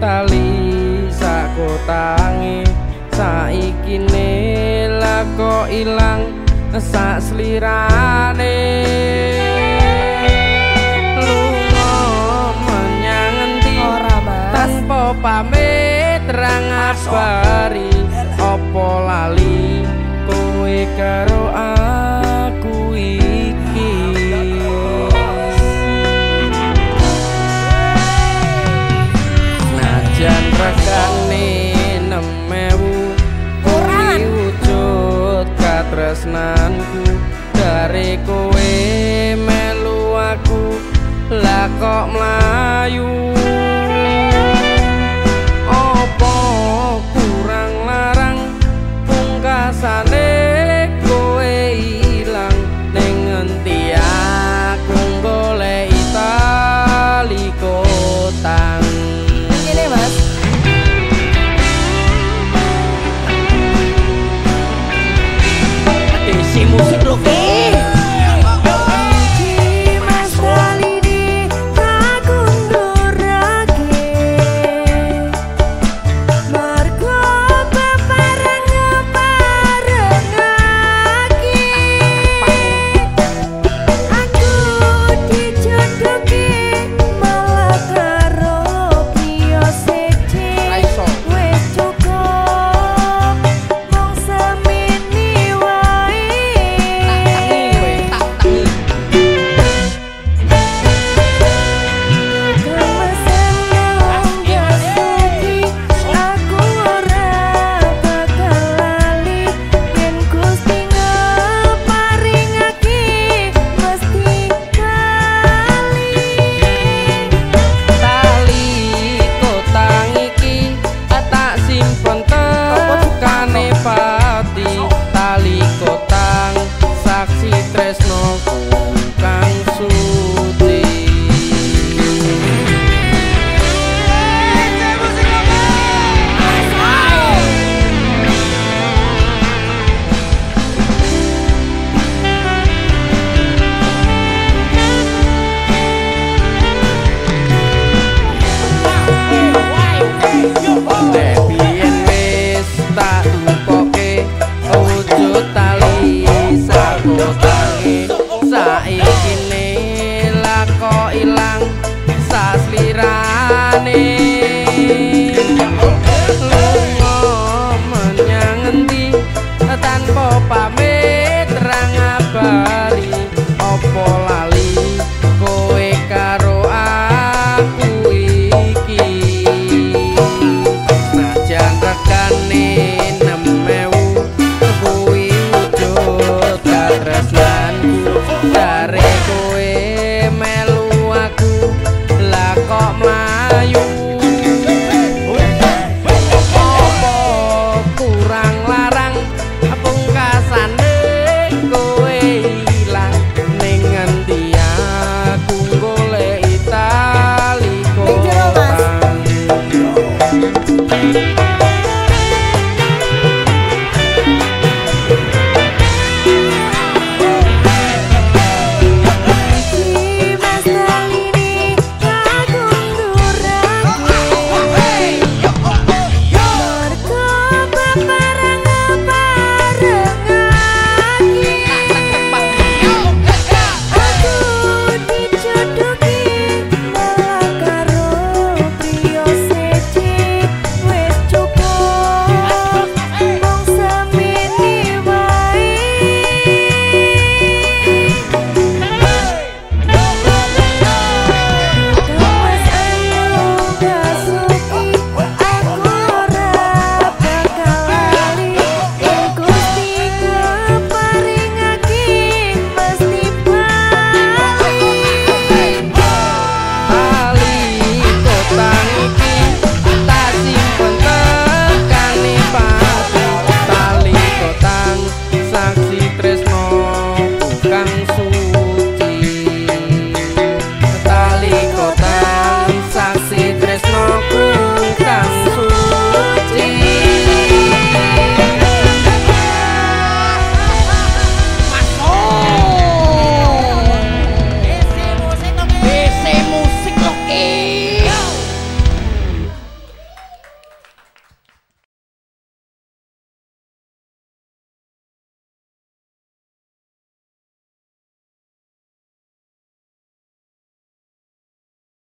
tali sakotangi saiki ne lako ilang sak slirane lunga menyang endi tanpa pamit terang asbari opo lali kok mlayu. Opo kurang larang pungkasane kowe ilang? Ning endi aku golek tali kotang? Ini mas. Desi musik lo Bogotá.